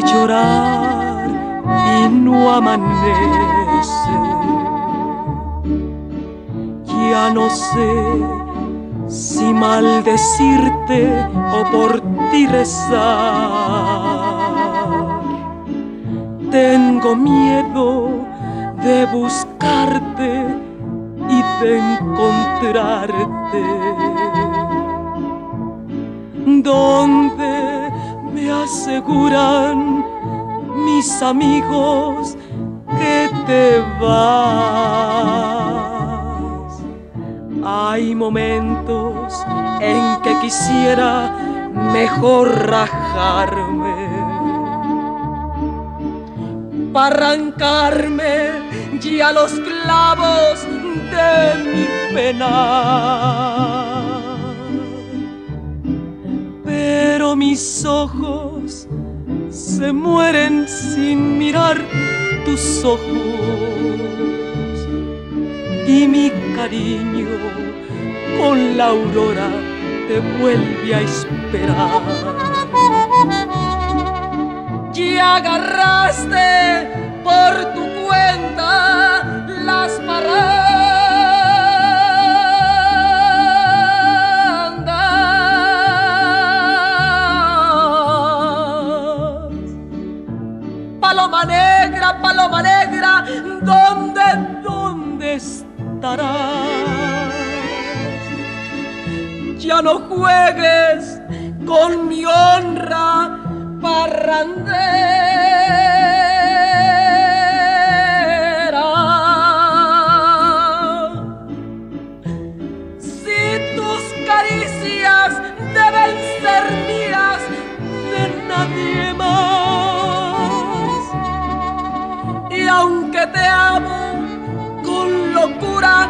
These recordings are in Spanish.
llorar y no amanece. Ya no sé si maldecirte o por ti rezar. Tengo miedo de buscarte y de encontrarte. Donde me aseguran mis amigos que te vas. Hay momentos en que quisiera mejor rajarme para arrancarme ya los clavos de mi pena. Pero mis ojos se mueren sin mirar tus ojos y mi cariño con la aurora te vuelve a esperar. Y agarraste Paloma negra, paloma negra, ¿dónde, dónde estarás? Ya no juegues con mi honra parrandera. Si tus caricias deben ser mías, de nadie te amo con locura,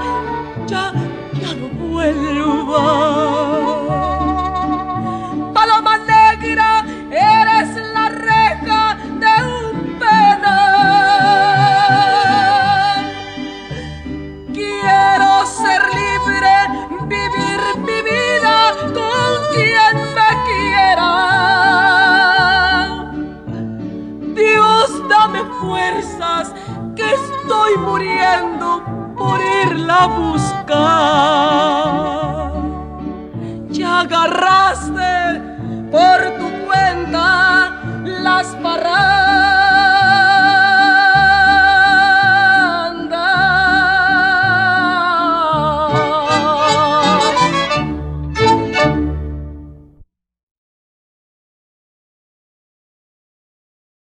ya, ya no vuelvas. Paloma negra, eres la reja de un penal. Quiero ser libre, vivir mi vida con quien me quiera. Dios, dame fuerzas, que estoy muriendo por irla a buscar. Ya agarraste por tu cuenta las paradas